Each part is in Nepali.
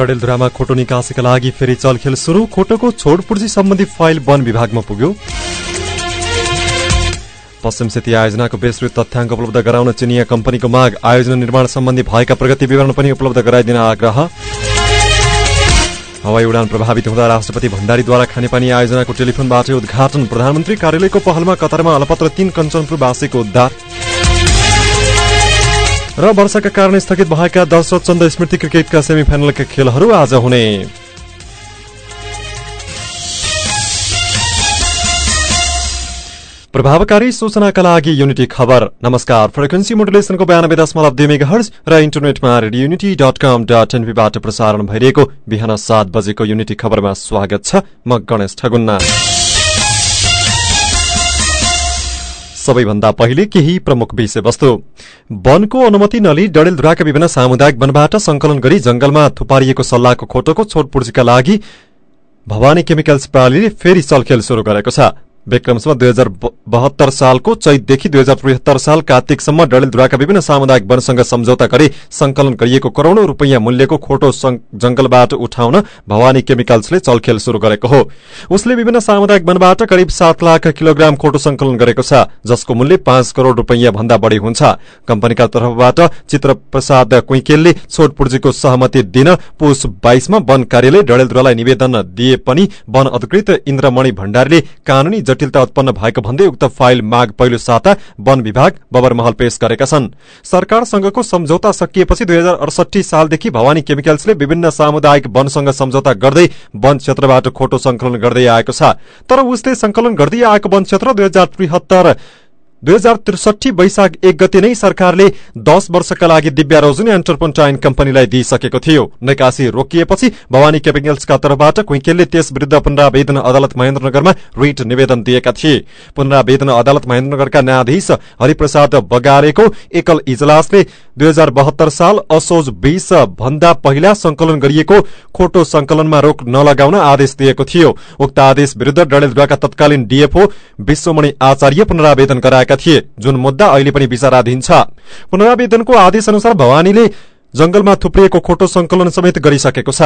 डडेलधुरामा खोटो निकासीका लागि फेरि चलखेल सुरु। खोटोको छोडपुर्जी सम्बन्धी फाइल वन विभागमा पुग्यो। पश्चिम सेती आयोजनाको विस्तृत तथ्याङ्क उपलब्ध गराउन चिनिया कम्पनीको माग। आयोजना निर्माण सम्बन्धी भएका प्रगति विवरण पनि उपलब्ध गराइदिन आग्रह। हवाई उडान प्रभावित हुँदा राष्ट्रपति भण्डारीद्वारा खानेपानी आयोजनाको टेलिफोनबाट उद्घाटन। प्रधानमन्त्री कार्यालयको पहलमा कतारमा अलपत्र तीन कञ्चनपुरवासीको उद्धार। र वर्षाका कारण स्थगित भएका दशरथ चन्द स्मृति क्रिकेटका सेमी फाइनलका खेलहरू आज हुने। प्रभावकारी सूचनाका लागि युनिटी खबर। नमस्कार। फ्रिक्वेन्सी मोडुलेसनको बयानब्बे दशमलव दुई मेगा र इन्टरनेटमा radio unity dot com dot एनपीबाट प्रसारण भइरहेको बिहान सात बजेको युनिटी खबरमा स्वागत छ म गणेश ठगुन्ना। सबैभन्दा पहिले केही प्रमुख विषयवस्तु। वनको अनुमति नलिई डडेलधुराका विभिन्न सामुदायिक वनबाट संकलन गरी जंगलमा थुपारिएको सल्लाहको खोटोको छोटपूर्जीका लागि भवानी केमिकल्स प्रणालीले फेरि चलखेल शुरू गरेको छ। विक्रमसम्म दुई हजार बहत्तर सालको चैतदेखि दुई हजार त्रिहत्तर साल कार्तिकसम्म डडेलधुराका विभिन्न सामुदायिक वनसँग सम्झौता गरी संकलन गरिएको करोड़ौं रूपियाँ मूल्यको खोटो जंगलबाट उठाउन भवानी केमिकल्सले चलखेल शुरू गरेको हो। उसले विभिन्न सामुदायिक वनबाट करिब सात लाख किलोग्राम खोटो संकलन गरेको छ जसको मूल्य पाँच करोड़ रूपियाँ भन्दा बढ़ी हुन्छ। कम्पनीका तर्फबाट चित्र प्रसाद कुइकेलले छोटपूर्जीको सहमति दिन पुष बाइसमा वन कार्यालय डडेलधुरालाई निवेदन दिए पनि वन अधिकृत इन्द्रमणि भण्डारीले कानूनी जटिलता उत्पन्न भएको भन्दै उक्त फाइल माग पहिलो साता वन विभाग बबर महल पेश गरेका छन्। सरकारसँगको सम्झौता सकिएपछि दुई हजार अडसठी सालदेखि भवानी केमिकल्सले विभिन्न सामुदायिक वनसँग सम्झौता गर्दै वन क्षेत्रबाट खोटो संकलन गर्दै आएको छ। तर उसले संकलन गर्दै आएको वन क्षेत्र दुई हजार त्रिहत्तर दुई हजार त्रिसठी वैशाख एक गते नै सरकारले दश वर्षका लागि दिव्या रोजुनी एन्टरपोन्टाइन कम्पनीलाई दिइसकेको थियो। निकासी रोकिएपछि भवानी केमिकल्सका तर्फबाट क्विकेलले त्यस विरूद्ध पुनरावेदन अदालत महेन्द्रनगरमा रिट निवेदन दिएका थिए। पुनरावेदन अदालत महेन्द्रनगरका न्यायाधीश हरिप्रसाद बगारेको एकल इजलासले दुई हजार बहत्तर साल असोज बीस भन्दा पहिला संकलन गरिएको खोटो संकलनमा रोक नलगाउन आदेश दिएको थियो। उक्त आदेश विरूद्ध डडेलधुवाका तत्कालीन डीएफओ विश्वमणि आचार्य पुनरावेदन गराएका थिए जुन मुद्दा अहिले पनि विचाराधीन छ। पुनरावेदनको आदेश अनुसार भवानीले जंगलमा थुप्रिएको खोटो संकलन समेत गरिसकेको छ।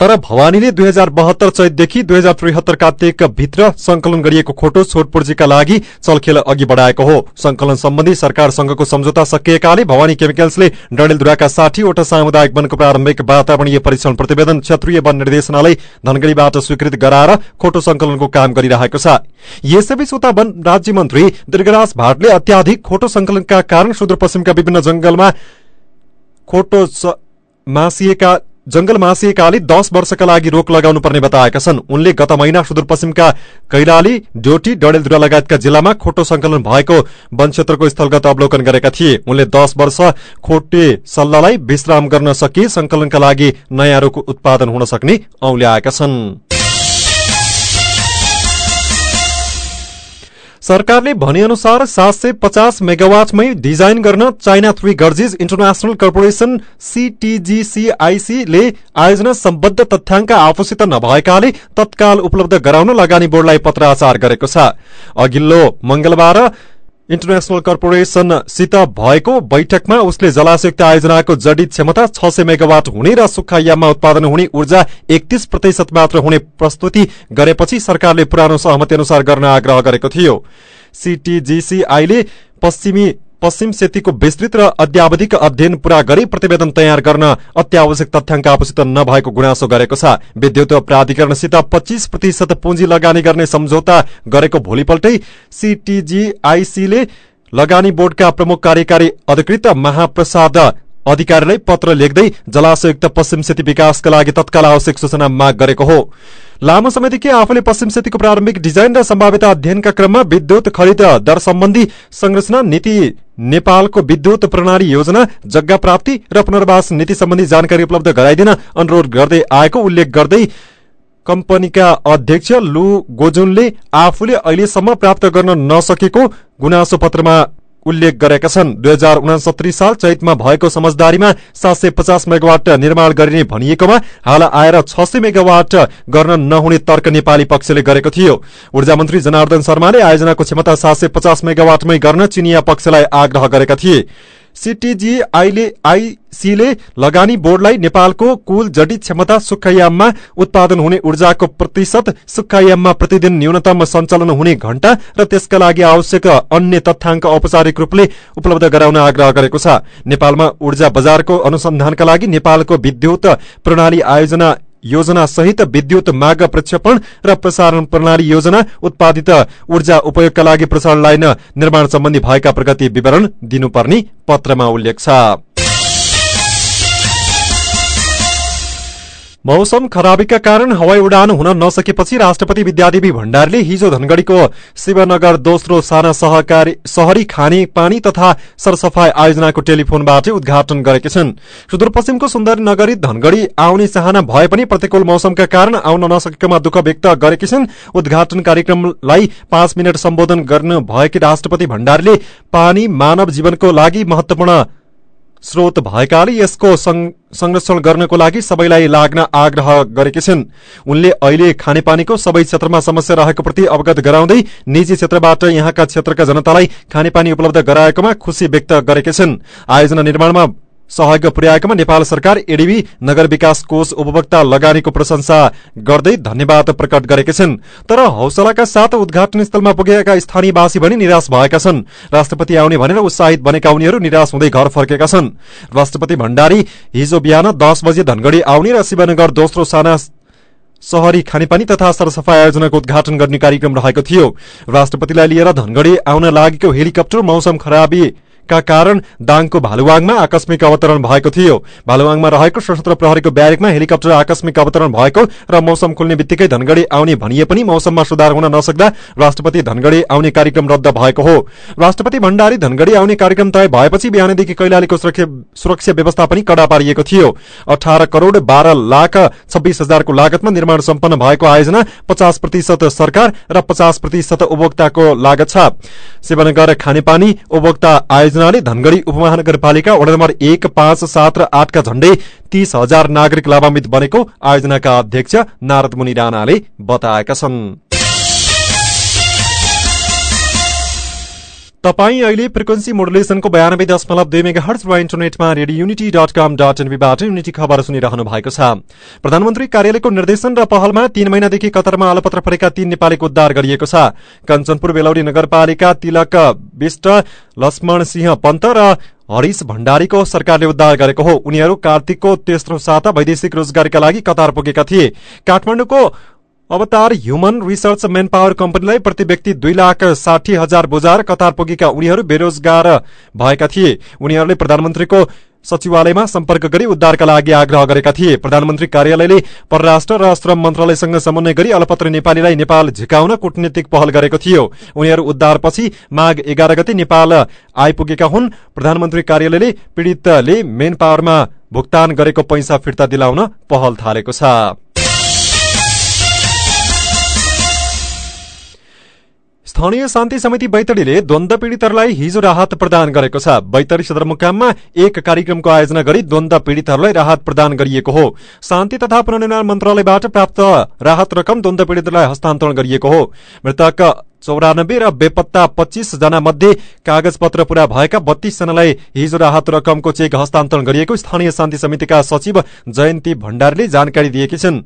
तर भवानीले दुई हजार बहत्तर चैतदेखि दुई हजार त्रिहत्तर कार्तिक भित्र संकलन गरिएको खोटो छोटपूर्जीका लागि चलखेल अघि बढ़ाएको हो। संकलन सम्बन्धी सरकारसँगको सम्झौता सकिएकाले भवानी केमिकल्सले डडेलधुराका साठीवटा सामुदायिक वनको प्रारम्भिक वातावरणीय परीक्षण प्रतिवेदन क्षेत्रीय वन निर्देशनालय धनगढ़ीबाट स्वीकृत गराएर खोटो संकलनको काम गरिरहेको छ। यसैबीच उता वन राज्य मन्त्री दीर्घराज भाटले अत्याधिक खोटो संकलनका कारण सुदूरपश्चिमका विभिन्न जंगलमा खोटो मासिएका जंगल मासिएकाले दश वर्षका लागि रोक लगाउनु पर्ने बताएका छन्। उनले गत महिना सुदूरपश्चिमका कैलाली डोटी डडेलधुरा लगायतका जिल्लामा खोटो संकलन भएको वन क्षेत्रको स्थलगत अवलोकन गरेका थिए। उनले दश वर्ष खोटे सल्लाहलाई विश्राम गर्न सके संकलनका लागि नयाँ रोग उत्पादन हुन सक्ने औल्याएका छन्। सरकारले भनेअनुसार सात सय पचास मेगावाटमै डिजाइन गर्न China Three Gorges International Corporation सीटीजीसीआईसीले आयोजना सम्बद्ध तथ्याङ्क आफूसित नभएकाले तत्काल उपलब्ध गराउन लगानी बोर्डलाई पत्राचार गरेको छ। अघिल्लो मंगलबार इन्टरनेशनल कर्पोरेशनसित भएको बैठकमा उसले जलाशयुक्त आयोजनाको जडित क्षमता छ सय मेगावाट हुने र सुक्खायाममा उत्पादन हुने ऊर्जा एकतीस प्रतिशत मात्र हुने प्रस्तुति गरेपछि सरकारले पुरानो सहमति अनुसार गर्न आग्रह गरेको थियो। सीटीजीसीआईले पश्चिमी पश्चिम सेतीको विस्तृत र अध्यावधिक अध्ययन पूरा गरी प्रतिवेदन तयार गर्न अत्यावश्यक तथ्याङ्क आफूसित नभएको गुनासो गरेको छ। विद्युत प्राधिकरणसित पच्चीस प्रतिशत पुँजी लगानी गर्ने सम्झौता गरेको भोलिपल्टै सीटीजीआईसीले लगानी बोर्डका प्रमुख कार्यकारी अधिकृत महाप्रसाद अधिकारीलाई पत्र लेख्दै जलाशयुक्त पश्चिम सेती विकासका लागि तत्काल आवश्यक सूचना माग गरेको हो। लामो समयदेखि आफूले पश्चिम सेतीको प्रारम्भिक डिजाइन र सम्भाव्यता अध्ययनका क्रममा विद्युत खरिद दर सम्बन्धी संरचना नीति नेपालको विद्युत प्रणाली योजना जग्गा प्राप्ति र पुनर्वास नीति सम्बन्धी जानकारी उपलब्ध गराइदिन अनुरोध गर्दै आएको उल्लेख गर्दै कम्पनीका अध्यक्ष लु गोजुनले आफूले अहिलेसम्म प्राप्त गर्न नसकेको गुनासो पत्रमा उल्लेख गरेका छन्। दुई हजार उनासत्तरी साल चैतमा भएको समझदारीमा सात सय पचास मेगावाट निर्माण गरिने भनिएकोमा हाल आएर छ सय मेगावाट गर्न नहुने तर्क नेपाली पक्षले गरेको थियो। ऊर्जा मन्त्री जनार्दन शर्माले आयोजनाको क्षमता सात सय पचास मेगावाटमै गर्न चिनिया पक्षलाई आग्रह गरेका थिए। सीटीजी आईले आईसीले लगानी बोर्डलाई नेपालको कुल जडित क्षमता सुक्खायाममा उत्पादन हुने ऊर्जाको प्रतिशत सुक्खायाममा प्रतिदिन न्यूनतम सञ्चालन हुने घण्टा र त्यसका लागि आवश्यक अन्य तथ्याङ्क औपचारिक रूपले उपलब्ध गराउन आग्रह गरेको छ। नेपालमा ऊर्जा बजारको अनुसन्धानका लागि नेपालको विद्युत प्रणाली आयोजना योजना सहित विद्युत माग प्रक्षेपण र प्रसारण प्रणाली योजना उत्पादित ऊर्जा उपयोगका लागि प्रसारण लाइन निर्माण सम्बन्धी भएका प्रगति विवरण दिनुपर्ने पत्रमा उल्लेख छ। मौसम खराबीका कारण हवाई उडान हुन नसकेपछि राष्ट्रपति विद्यादेवी भण्डारीले हिजो धनगढ़ीको शिवनगर दोस्रो साना शहरी खाने पानी तथा सरसफाई आयोजनाको टेलिफोनबाट उद्घाटन गरेका छन्। सुदूरपश्चिमको सुन्दर नगरी धनगढ़ी आउने चाहना भए पनि प्रतिकूल मौसमका कारण आउन नसकेकोमा दुःख व्यक्त गरेकी छन्। उद्घाटन कार्यक्रमलाई पाँच मिनट सम्बोधन गर्नु भएकी राष्ट्रपति भण्डारीले पानी मानव जीवनको लागि महत्वपूर्ण स्रोत भएकाले यसको संरक्षण गर्नको लागि सबैलाई लाग्न आग्रह गरेकी छिन्। उनले अहिले खानेपानीको सबै क्षेत्रमा समस्या रहेको प्रति अवगत गराउँदै निजी क्षेत्रबाट यहाँका क्षेत्रका जनतालाई खानेपानी उपलब्ध गराएकोमा खुशी व्यक्त गरेकी छिन्। आयोजना निर्माणमा सहयोग पुर्याएकोमा नेपाल सरकार एडीबी नगर विकास कोष उपभोक्ता लगानीको प्रशंसा गर्दै धन्यवाद प्रकट गरेका छन्। तर हौसलाका साथ उद्घाटन स्थलमा पुगेका स्थानीयवासी भने निराश भएका छन्। राष्ट्रपति आउने भनेर उत्साहित बनेका उनीहरू निराश हुँदै घर फर्केका छन्। राष्ट्रपति भण्डारी हिजो बिहान दस बजे धनगढ़ी आउने र शिवनगर दोस्रो साना शहरी खानेपानी तथा सरसफाई आयोजनाको उद्घाटन गर्ने कार्यक्रम रहेको थियो। राष्ट्रपतिलाई लिएर धनगढ़ी आउन लागेको हेलिकप्टर मौसम खराबी का कारण दाङको भालुवाङमा आकस्मिक अवतरण भएको थियो। भालुवाङमा रहेको सशस्त्र प्रहरीको ब्यारेकमा हेलिकप्टर आकस्मिक अवतरण भएको र मौसम खुल्ने बित्तिकै धनगढ़ी आउने भनिए पनि मौसममा सुधार हुन नसक्दा राष्ट्रपति धनगढ़ी आउने कार्यक्रम रद्द भएको हो। राष्ट्रपति भण्डारी धनगढ़ी आउने कार्यक्रम तय भएपछि बिहानदेखि कैलालीको सुरक्षा व्यवस्था पनि कडा पारिएको थियो। अठार करोड़ बाह्र लाख छब्बीस हजारको लागतमा निर्माण सम्पन्न भएको आयोजना पचास प्रतिशत सरकार र पचास प्रतिशत उपभोक्ताको लागत छ। शिवनगर खानेपानी उपभोक्ता आयोजना योजनाले धनगढ़ी उपमहानगरपालिका वडा नम्बर एक पाँच सात र आठका झण्डै तीस हजार नागरिक लाभान्वित बनेको आयोजनाका अध्यक्ष नारद मुनि राणाले बताएका छन्। तपाई अहिले फ्रिक्वेन्सी मोडुलेसनको बयानब्बे दशमलव दुई मेगा हर्च वा इन्टरनेटमा radio unity dot com dot एनबीबाट युनिटी खबर सुनिरहनु भएको छ। प्रधानमन्त्री कार्यालयको निर्देशन र पहलमा तीन महिनादेखि कतरमा अलपत्र परेका तीन नेपालीको उद्धार गरिएको छ। कञ्चनपुर बेलौरी नगरपालिका तिलक विष्ट लक्ष्मण सिंह पन्त र हरिश भण्डारीको सरकारले उद्धार गरेको हो। उनीहरू कार्तिकको तेस्रो साता वैदेशिक रोजगारीका लागि कतार पुगेका थिए। काठमाडौँको अवतार ह्युमन रिसर्च मेन पावर कम्पनीलाई प्रति व्यक्ति दुई लाख साठी हजार बुझाएर कतार पुगेका उनीहरू बेरोजगार भएका थिए। उनीहरूले प्रधानमन्त्रीको सचिवालयमा सम्पर्क गरी उद्धारका लागि आग्रह गरेका थिए। प्रधानमन्त्री कार्यालयले परराष्ट्र र श्रम मन्त्रालयसँग समन्वय गरी अलपत्र नेपालीलाई नेपाल झिकाउन कूटनीतिक पहल गरेको थियो। उनीहरू उद्धारपछि माघ एघार गते नेपाल आइपुगेका हुन्। प्रधानमन्त्री कार्यालयले पीड़ितले मेन पावरमा भुक्तान गरेको पैसा फिर्ता दिलाउन पहल थालेको छ। स्थानीय शान्ति समिति बैतडीले द्वन्द पीड़ितहरूलाई हिजो राहत प्रदान गरेको छ। बैतडी सदरमुकाममा एक कार्यक्रमको आयोजना गरी द्वन्द पीड़ितहरूलाई राहत प्रदान गरिएको हो। शान्ति तथा पुनर्निर्माण मन्त्रालयबाट प्राप्त राहत रकम द्वन्द पीड़ितलाई हस्तान्तरण गरिएको हो। मृतक चौरानब्बे र बेपत्ता पच्चीस जना मध्ये कागज पत्र पूरा भएका बत्तीस जनालाई हिजो राहत रकमको चेक हस्तान्तरण गरिएको स्थानीय शान्ति समितिका सचिव जयन्ती भण्डारीले जानकारी दिएकी छिन्।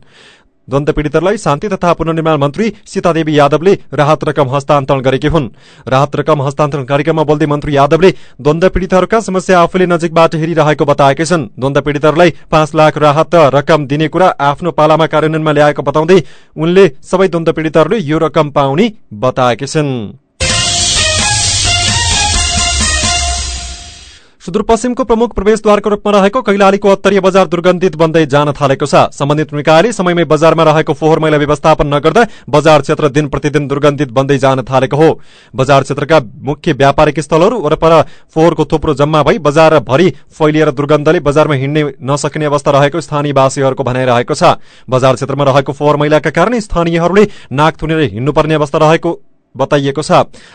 द्वन्द पीड़ितहरूलाई शान्ति तथा पुनर्निर्माण मन्त्री सीतादेवी यादवले राहत रकम हस्तान्तरण गरेकी हुन्। राहत रकम हस्तान्तरण कार्यक्रममा बोल्दै मन्त्री यादवले द्वन्द पीड़ितहरूका समस्या आफूले नजिकबाट हेरिरहेको बताएकै छन्। द्वन्द पीड़ितहरूलाई पाँच लाख राहत रकम दिने कुरा आफ्नो पालामा कार्यान्वयनमा ल्याएको बताउँदै उनले सबै द्वन्द पीड़ितहरूले यो रकम पाउने बताएकी छिन्। सुदूरपश्चिमको प्रमुख प्रवेशद्वारको रूपमा रहेको कैलालीको अत्तरीय बजार दुर्गन्धित बन्दै जान थालेको छ। सम्बन्धित निकायले समयमै बजारमा रहेको फोहोर मैला व्यवस्थापन नगर्दा बजार क्षेत्र दिन प्रतिदिन दुर्गन्धित बन्दै जान थालेको हो। बजार क्षेत्रका मुख्य व्यापारिक स्थलहरू वरपर फोहोरको थुप्रो जम्मा भई बजारभरि फैलिएर दुर्गन्धले बजारमा हिँड्ने नसकिने अवस्था रहेको स्थानीयवासीहरूको भनाइरहेको छ। बजार क्षेत्रमा रहेको फोहोर मैलाका कारण स्थानीयहरूले नाक थुनेर हिँड्नुपर्ने अवस्था रहेको बताइएको छ।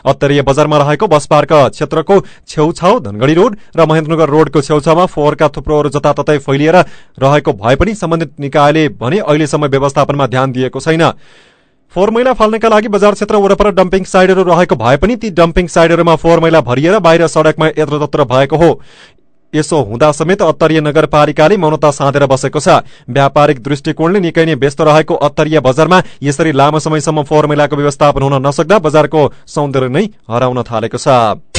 अत्तरीय बजारमा रहेको बस पार्क क्षेत्रको छेउछाउ धनगढ़ी रोड र महेन्द्रनगर रोडको छेउछाउमा फोहोरका थुप्रोहरू जताततै फैलिएर रहेको भए पनि सम्बन्धित निकायले भने अहिलेसम्म व्यवस्थापनमा ध्यान दिएको छैन। फोहोर मैला फाल्नका लागि बजार क्षेत्र वरपर डम्पिङ साइडहरू रहेको भए पनि ती डम्पिङ साइडहरूमा फोहोर मैला भरिएर बाहिर सड़कमा यत्रतत्र भएको हो। यसो हुँदा समेत अत्तरीय नगरपालिकाले मौनता साँधेर बसेको छ। व्यापारिक दृष्टिकोणले निकै नै व्यस्त रहेको अत्तरीय बजारमा यसरी लामो समयसम्म फोहोर मैलाको व्यवस्थापन हुन नसक्दा बजारको सौन्दर्य नै हराउन थालेको छ।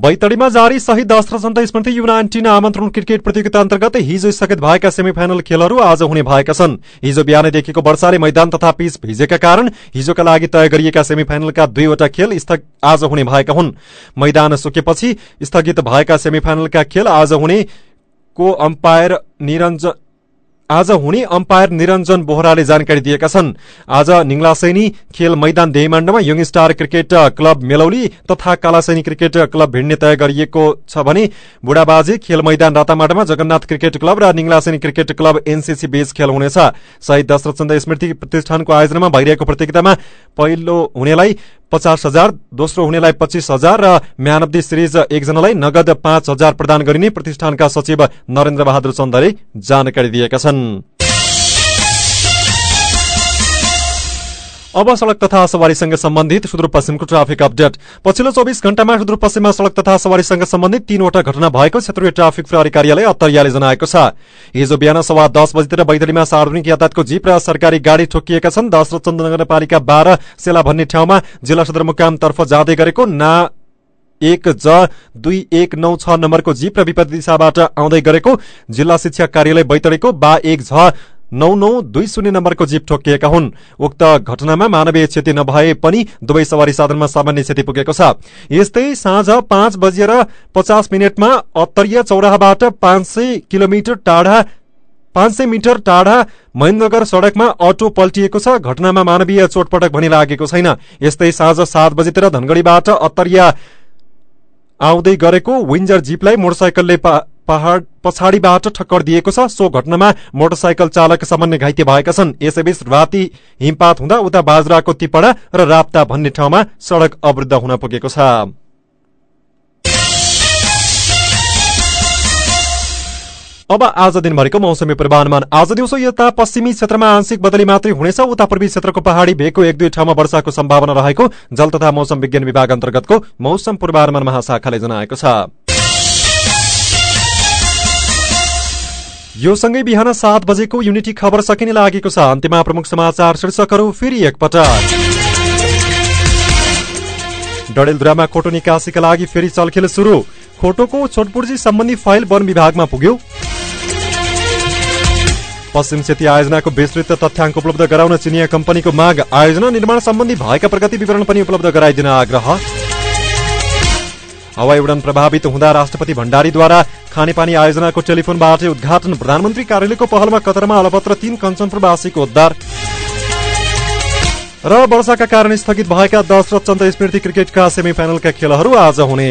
बैतडीमा जारी शहीद दशरथ स्मृति यु नाइन्टिन आमन्त्रण क्रिकेट प्रतियोगिता अन्तर्गत हिजो स्थगित भएका सेमी फाइनल खेलहरू आज हुने भएका छन्। हिजो बिहानैदेखिको वर्षाले मैदान तथा पिच भिजेका कारण हिजोका लागि तय गरिएका सेमी फाइनलका दुईवटा खेल आज हुने भएका हुन्। मैदान सुकेपछि स्थगित भएका सेमी फाइनलका खेल आज हुने को अम्पायर निरञ्जन आज हुने अम्पायर निरञ्जन बोहराले जानकारी दिएका छन्। आज निङ्लासैनी खेल मैदान देहीमाण्डमा Young Star cricket club Melauli तथा कालासैनी क्रिकेट क्लब भिड्ने तय गरिएको छ भने बुढाबाजी खेल मैदान रातामाटामा जगन्नाथ क्रिकेट क्लब र निङ्लासैनी क्रिकेट क्लब एनसीसी बीच खेल हुनेछ। शहीद दशरथ स्मृति प्रतिष्ठानको आयोजनामा भइरहेको प्रतियोगितामा पहिलो हुनेलाई पचास हजार दोस्रो हुनेलाई पच्चिस हजार र म्यान अफ द सिरिज एकजनालाई नगद पाँच हजार प्रदान गरिने प्रतिष्ठानका सचिव नरेन्द्र बहादुर चन्दले जानकारी दिएका छन्। अब सड़क तथा सवारीसँग सम्बन्धित सुदूरपश्चिमको ट्राफिक अपडेट। पछिल्लो चौबिस घण्टामा सुदूरपश्चिममा सड़क तथा सवारीसँग सम्बन्धित तीनवटा घटना भएको क्षेत्रीय ट्राफिक प्रहरी कार्यालय अत्तरियाले जनाएको छ। हिजो बिहान सवा दस बजीतिर बैतडीमा सार्वजनिक यातायातको जीप र सरकारी गाड़ी ठोकिएका छन्। दश र चन्द नगरपालिका बाह्र सेला भन्ने ठाउँमा जिल्ला सदरमुकामतर्फ जाँदै गरेको ना एक ज दुई एक नौ छ नम्बरको जीप र विपरीत दिशाबाट आउँदै गरेको जिल्ला शिक्षा कार्यालय बैतडीको बा एक झ नौ नौ दुई शून्य नम्बरको जीप ठोकिएका हुन्। उक्त घटनामा मानवीय क्षति नभए पनि दुवै सवारी साधनमा सामान्य क्षति पुगेको छ। यस्तै साँझ पाँच बजेर पचास मिनटमा अत्तरीय चौराहाबाट पाँच सय किलोमिटर टाढा पाँच सय मिटर टाढा महेन्द्रनगर सड़कमा अटो पल्टिएको छ। घटनामा मानवीय चोटपटक भनी लागेको छैन। यस्तै साँझ सात बजेतिर धनगढ़ीबाट अत्तरिया आउँदै गरेको विन्जर जीपलाई मोटरसाइकलले पहाड़ पछाडिबाट ठक्कर दिएको छ। सो घटनामा मोटरसाइकल चालक सामान्य घाइते भएका छन्। यसैबीच राति हिमपात हुँदा उता बाजराको तिपडा र राप्ता भन्ने ठाउँमा सड़क अवृद्ध हुन पुगेको छ। अब आज दिनभरिको मौसमी पूर्वानुमान। आज दिउँसो यता पश्चिमी क्षेत्रमा आंशिक बदली मात्रै हुनेछ। उता पूर्वी क्षेत्रको पहाड़ी भेगको एक दुई ठाउँमा वर्षाको सम्भावना रहेको जल तथा मौसम विज्ञान विभाग अन्तर्गतको मौसम पूर्वानुमान महाशाखाले जनाएको छ। यो सँगै बिहान सात बजेको युनिटी खबर सकिने लागेको छ। अन्त्यमा प्रमुख समाचार शीर्षकहरू फेरि एकपटक। डडेलधुरामा खोटो निकासीका लागि फेरि चलखेल सुरु। खोटोको छोटपुर्जी सम्बन्धी फाइल वन विभागमा पुग्यो। पश्चिम सेती आयोजनाको विस्तृत तथ्याङ्क उपलब्ध गराउन चिनिया कम्पनीको माग। आयोजना निर्माण सम्बन्धी भएका प्रगति विवरण पनि उपलब्ध गराइदिन आग्रह। हवाई उडान प्रभावित हुँदा राष्ट्रपति भण्डारीद्वारा खानेपानी आयोजनाको टेलिफोनबाट उद्घाटन प्रधानमन्त्री कार्यालयको पहलमा कतरमा अलपत्र तीन कञ्चनपुरवासीको उद्धार। र वर्षाका कारण स्थगित भएका दशरथ चन्द स्मृति क्रिकेटका सेमी फाइनलका खेलहरू आज हुने।